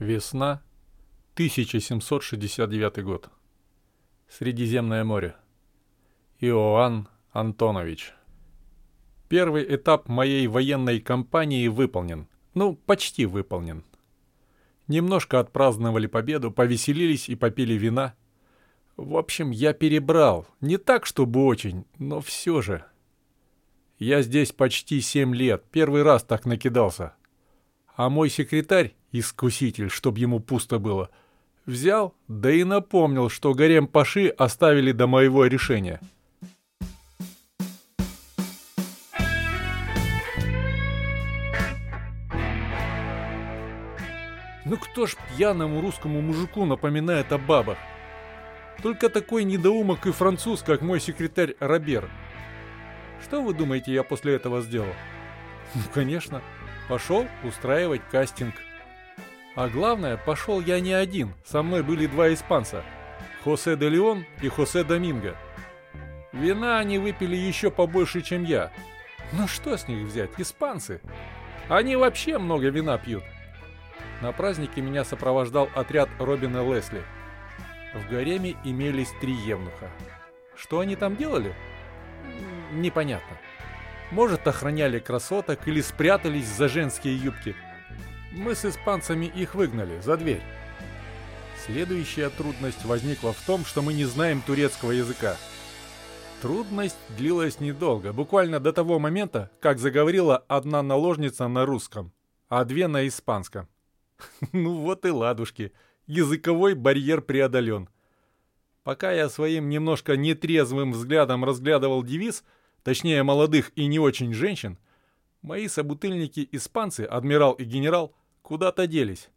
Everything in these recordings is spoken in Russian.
Весна, 1769 год. Средиземное море. Иоанн Антонович. Первый этап моей военной кампании выполнен. Ну, почти выполнен. Немножко отпраздновали победу, повеселились и попили вина. В общем, я перебрал. Не так, чтобы очень, но все же. Я здесь почти семь лет, первый раз так накидался. А мой секретарь, искуситель, чтоб ему пусто было, взял, да и напомнил, что гарем Паши оставили до моего решения. Ну кто ж пьяному русскому мужику напоминает о бабах? Только такой недоумок и француз, как мой секретарь Робер. Что вы думаете, я после этого сделал? Ну, конечно, пошел устраивать кастинг. А главное, пошел я не один, со мной были два испанца. Хосе де Леон и Хосе Доминго. Вина они выпили еще побольше, чем я. Ну что с них взять, испанцы? Они вообще много вина пьют. На празднике меня сопровождал отряд Робина Лесли. В гареме имелись три евнуха. Что они там делали? Непонятно. Может, охраняли красоток или спрятались за женские юбки. Мы с испанцами их выгнали за дверь. Следующая трудность возникла в том, что мы не знаем турецкого языка. Трудность длилась недолго, буквально до того момента, как заговорила одна наложница на русском, а две на испанском. Ну вот и ладушки, языковой барьер преодолен. Пока я своим немножко нетрезвым взглядом разглядывал девиз, точнее молодых и не очень женщин, мои собутыльники-испанцы, адмирал и генерал, куда-то делись.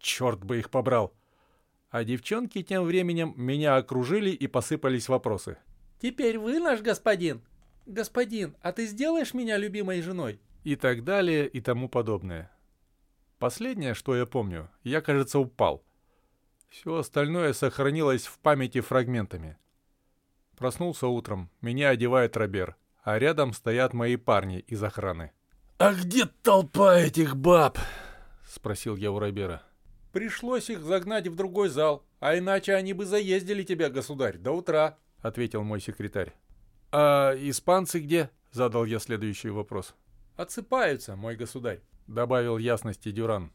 Черт бы их побрал. А девчонки тем временем меня окружили и посыпались вопросы. «Теперь вы наш господин? Господин, а ты сделаешь меня любимой женой?» И так далее и тому подобное. Последнее, что я помню, я, кажется, упал. Все остальное сохранилось в памяти фрагментами. Проснулся утром, меня одевает Робер, а рядом стоят мои парни из охраны. «А где толпа этих баб?» — спросил я у Робера. «Пришлось их загнать в другой зал, а иначе они бы заездили тебя, государь, до утра», — ответил мой секретарь. «А испанцы где?» — задал я следующий вопрос. «Отсыпаются, мой государь», — добавил ясности Дюран.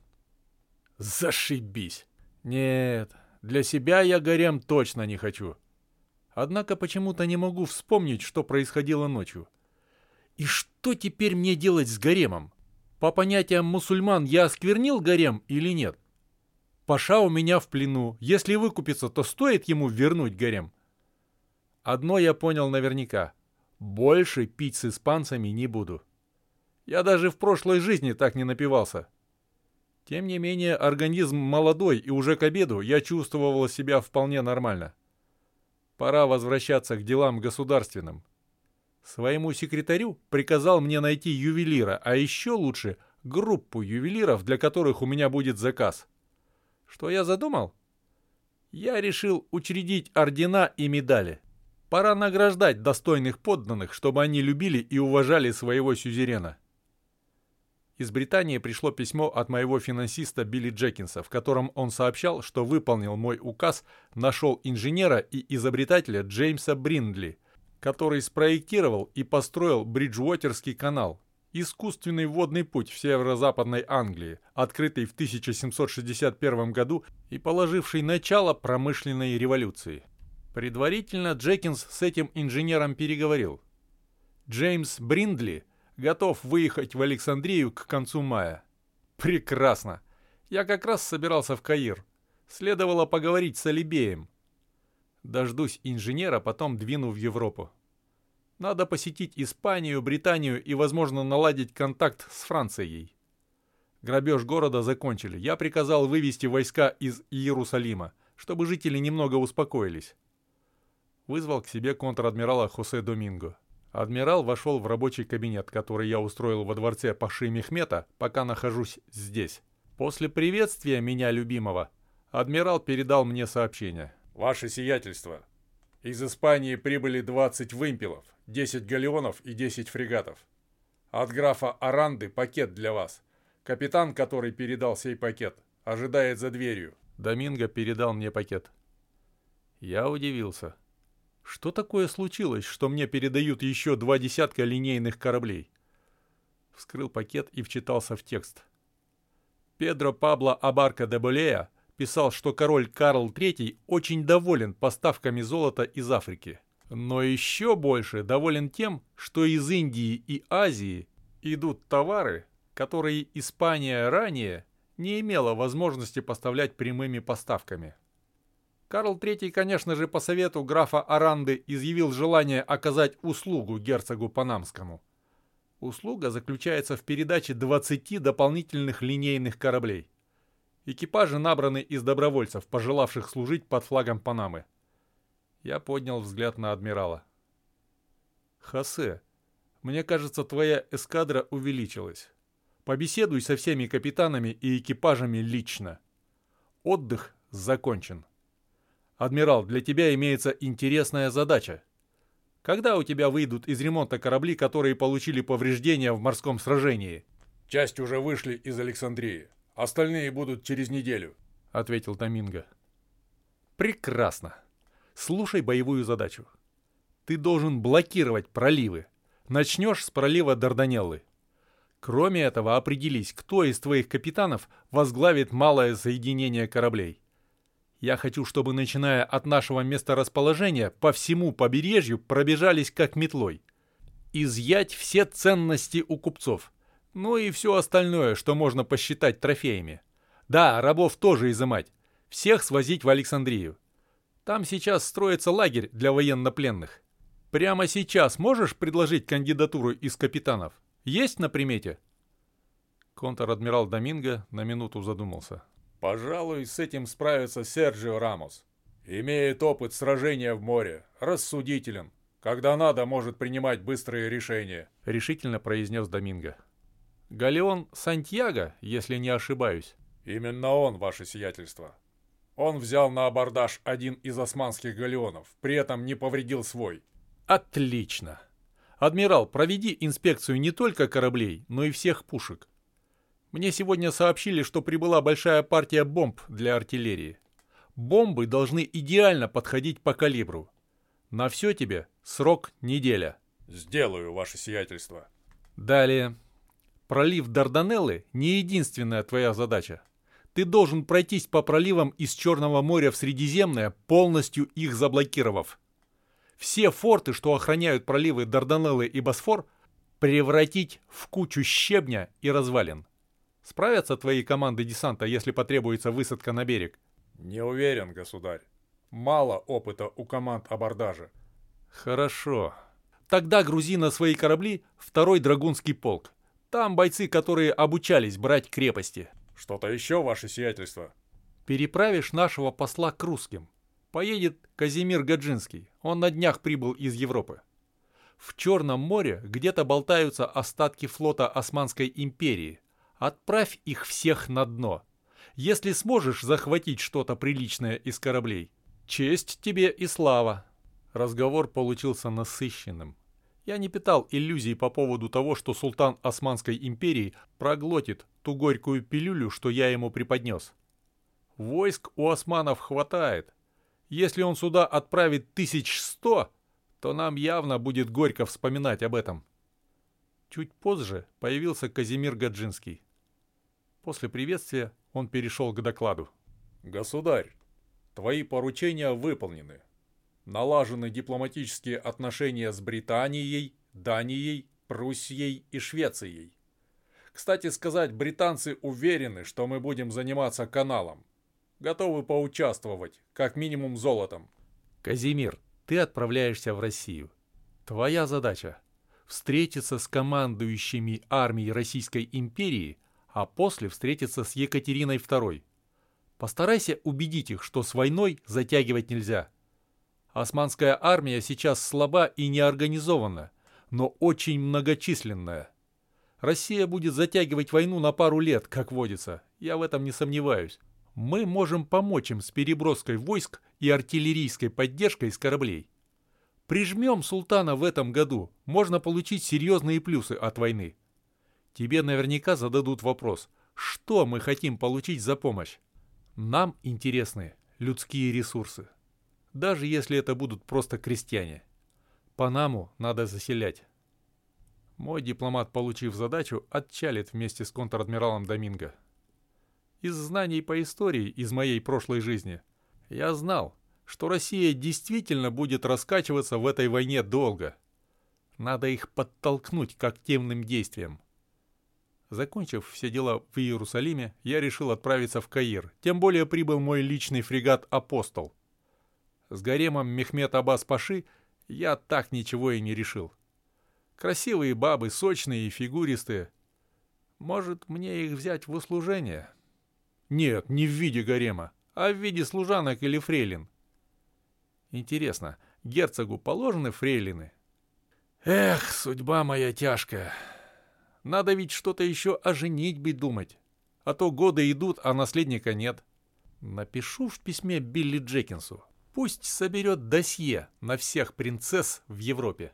«Зашибись!» Нет, для себя я гарем точно не хочу. Однако почему-то не могу вспомнить, что происходило ночью. И что теперь мне делать с гаремом? По понятиям мусульман я осквернил гарем или нет? Паша у меня в плену. Если выкупиться, то стоит ему вернуть гарем. Одно я понял наверняка. Больше пить с испанцами не буду. Я даже в прошлой жизни так не напивался. Тем не менее, организм молодой, и уже к обеду я чувствовал себя вполне нормально. Пора возвращаться к делам государственным. Своему секретарю приказал мне найти ювелира, а еще лучше группу ювелиров, для которых у меня будет заказ. Что я задумал? Я решил учредить ордена и медали. Пора награждать достойных подданных, чтобы они любили и уважали своего сюзерена. Из Британии пришло письмо от моего финансиста Билли Джекинса, в котором он сообщал, что выполнил мой указ, нашел инженера и изобретателя Джеймса Бриндли, который спроектировал и построил Бриджуотерский канал, искусственный водный путь в северо-западной Англии, открытый в 1761 году и положивший начало промышленной революции. Предварительно Джекинс с этим инженером переговорил. Джеймс Бриндли – готов выехать в Александрию к концу мая. Прекрасно. Я как раз собирался в Каир. Следовало поговорить с Алибеем. Дождусь инженера, потом двину в Европу. Надо посетить Испанию, Британию и, возможно, наладить контакт с Францией. Грабеж города закончили. Я приказал вывести войска из Иерусалима, чтобы жители немного успокоились. Вызвал к себе контр-адмирала Хосе Доминго. Адмирал вошел в рабочий кабинет, который я устроил во дворце Паши Мехмета, пока нахожусь здесь. После приветствия меня любимого, адмирал передал мне сообщение. «Ваше сиятельство, из Испании прибыли 20 вымпелов, 10 галеонов и 10 фрегатов. От графа Аранды пакет для вас. Капитан, который передал сей пакет, ожидает за дверью. Доминго передал мне пакет. Я удивился. Что такое случилось, что мне передают еще два десятка линейных кораблей? Вскрыл пакет и вчитался в текст. Педро Пабло Абарка де Болея писал, что король Карл III очень доволен поставками золота из Африки. Но еще больше доволен тем, что из Индии и Азии идут товары, которые Испания ранее не имела возможности поставлять прямыми поставками. Карл III, конечно же, по совету графа Аранды изъявил желание оказать услугу герцогу Панамскому. Услуга заключается в передаче 20 дополнительных линейных кораблей. Экипажи набраны из добровольцев, пожелавших служить под флагом Панамы. Я поднял взгляд на адмирала. «Хосе, мне кажется, твоя эскадра увеличилась. Побеседуй со всеми капитанами и экипажами лично. Отдых закончен». «Адмирал, для тебя имеется интересная задача. Когда у тебя выйдут из ремонта корабли, которые получили повреждения в морском сражении?» «Часть уже вышли из Александрии. Остальные будут через неделю», — ответил Доминго. «Прекрасно. Слушай боевую задачу. Ты должен блокировать проливы. Начнешь с пролива Дарданеллы. Кроме этого, определись, кто из твоих капитанов возглавит малое соединение кораблей. Я хочу, чтобы, начиная от нашего месторасположения, по всему побережью пробежались как метлой. Изъять все ценности у купцов. Ну и все остальное, что можно посчитать трофеями. Да, рабов тоже изымать. Всех свозить в Александрию. Там сейчас строится лагерь для военнопленных. Прямо сейчас можешь предложить кандидатуру из капитанов? Есть на примете?» Контр-адмирал Доминго на минуту задумался. Пожалуй, с этим справится Серджио Рамос. Имеет опыт сражения в море, рассудителен. Когда надо, может принимать быстрые решения. Решительно произнес Доминго. Галеон Сантьяго, если не ошибаюсь. Именно он, ваше сиятельство. Он взял на абордаж один из османских галеонов, при этом не повредил свой. Отлично. Адмирал, проведи инспекцию не только кораблей, но и всех пушек. Мне сегодня сообщили, что прибыла большая партия бомб для артиллерии. Бомбы должны идеально подходить по калибру. На все тебе срок неделя. Сделаю, ваше сиятельство. Далее. Пролив Дарданеллы не единственная твоя задача. Ты должен пройтись по проливам из Черного моря в Средиземное, полностью их заблокировав. Все форты, что охраняют проливы Дарданеллы и Босфор, превратить в кучу щебня и развалин. Справятся твои команды десанта, если потребуется высадка на берег? Не уверен, государь. Мало опыта у команд абордажа. Хорошо. Тогда грузи на свои корабли второй драгунский полк. Там бойцы, которые обучались брать крепости. Что-то еще, ваше сиятельство? Переправишь нашего посла к русским. Поедет Казимир Гаджинский. Он на днях прибыл из Европы. В Черном море где-то болтаются остатки флота Османской империи. Отправь их всех на дно. Если сможешь захватить что-то приличное из кораблей, честь тебе и слава. Разговор получился насыщенным. Я не питал иллюзий по поводу того, что султан Османской империи проглотит ту горькую пилюлю, что я ему преподнес. Войск у османов хватает. Если он сюда отправит тысяч сто, то нам явно будет горько вспоминать об этом. Чуть позже появился Казимир Гаджинский. После приветствия он перешел к докладу. «Государь, твои поручения выполнены. Налажены дипломатические отношения с Британией, Данией, Пруссией и Швецией. Кстати сказать, британцы уверены, что мы будем заниматься каналом. Готовы поучаствовать, как минимум золотом. Казимир, ты отправляешься в Россию. Твоя задача – встретиться с командующими армией Российской империи – а после встретиться с Екатериной II. Постарайся убедить их, что с войной затягивать нельзя. Османская армия сейчас слаба и неорганизована, но очень многочисленная. Россия будет затягивать войну на пару лет, как водится, я в этом не сомневаюсь. Мы можем помочь им с переброской войск и артиллерийской поддержкой с кораблей. Прижмем султана в этом году, можно получить серьезные плюсы от войны. Тебе наверняка зададут вопрос, Что мы хотим получить за помощь? Нам интересны людские ресурсы. Даже если это будут просто крестьяне. Панаму надо заселять. Мой дипломат, получив задачу, отчалит вместе с контр-адмиралом Доминго. Из знаний по истории из моей прошлой жизни я знал, что Россия действительно будет раскачиваться в этой войне долго. Надо их подтолкнуть к активным действиям. Закончив все дела в Иерусалиме, я решил отправиться в Каир, тем более прибыл мой личный фрегат «Апостол». С гаремом Мехмед Аббас Паши я так ничего и не решил. Красивые бабы, сочные и фигуристые. Может, мне их взять в услужение? Нет, не в виде гарема, а в виде служанок или фрейлин. Интересно, герцогу положены фрейлины? Эх, судьба моя тяжкая. Надо ведь что-то еще о женитьбе думать. А то годы идут, а наследника нет. Напишу в письме Билли Джекинсу. Пусть соберет досье на всех принцесс в Европе.